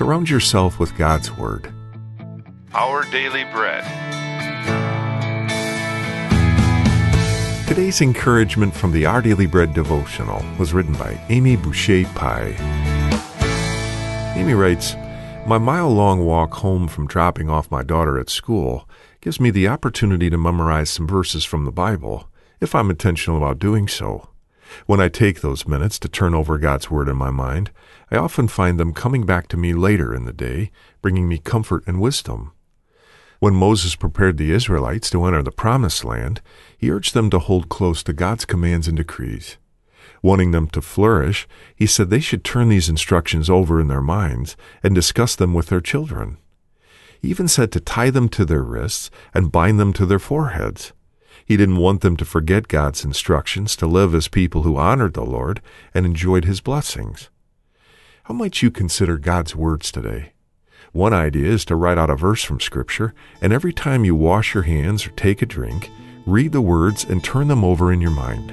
Surround yourself with God's Word. Our Daily Bread. Today's encouragement from the Our Daily Bread devotional was written by Amy Boucher Pye. Amy writes, My mile long walk home from dropping off my daughter at school gives me the opportunity to memorize some verses from the Bible, if I'm intentional about doing so. When I take those minutes to turn over God's Word in my mind, I often find them coming back to me later in the day, bringing me comfort and wisdom. When Moses prepared the Israelites to enter the Promised Land, he urged them to hold close to God's commands and decrees. Wanting them to flourish, he said they should turn these instructions over in their minds and discuss them with their children. He even said to tie them to their wrists and bind them to their foreheads. He didn't want them to forget God's instructions to live as people who honored the Lord and enjoyed His blessings. How might you consider God's words today? One idea is to write out a verse from Scripture, and every time you wash your hands or take a drink, read the words and turn them over in your mind.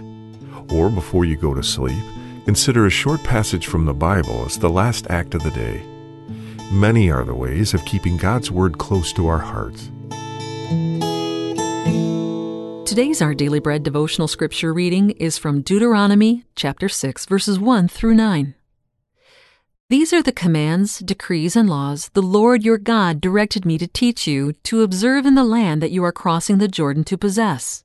Or before you go to sleep, consider a short passage from the Bible as the last act of the day. Many are the ways of keeping God's Word close to our hearts. Today's Our Daily Bread devotional scripture reading is from Deuteronomy chapter 6 verses 1 through 9. These are the commands, decrees, and laws the Lord your God directed me to teach you to observe in the land that you are crossing the Jordan to possess,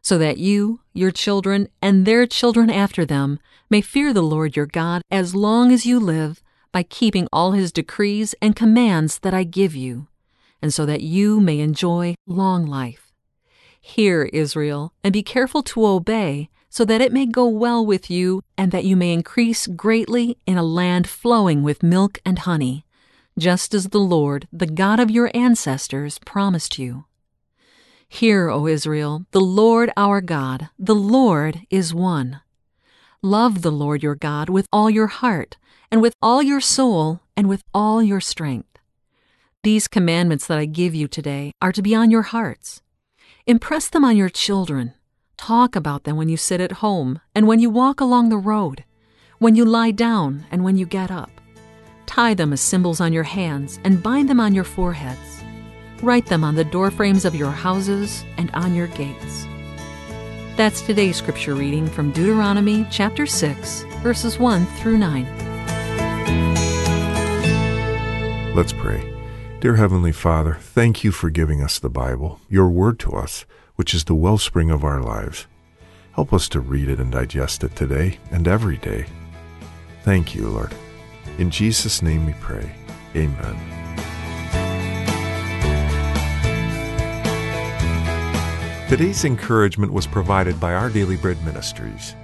so that you, your children, and their children after them may fear the Lord your God as long as you live by keeping all his decrees and commands that I give you, and so that you may enjoy long life. Hear, Israel, and be careful to obey, so that it may go well with you, and that you may increase greatly in a land flowing with milk and honey, just as the Lord, the God of your ancestors, promised you. Hear, O Israel, the Lord our God, the Lord is one. Love the Lord your God with all your heart, and with all your soul, and with all your strength. These commandments that I give you today are to be on your hearts. Impress them on your children. Talk about them when you sit at home and when you walk along the road, when you lie down and when you get up. Tie them as symbols on your hands and bind them on your foreheads. Write them on the doorframes of your houses and on your gates. That's today's scripture reading from Deuteronomy chapter 6, verses 1 through 9. Let's pray. Dear Heavenly Father, thank you for giving us the Bible, your word to us, which is the wellspring of our lives. Help us to read it and digest it today and every day. Thank you, Lord. In Jesus' name we pray. Amen. Today's encouragement was provided by Our Daily Bread Ministries.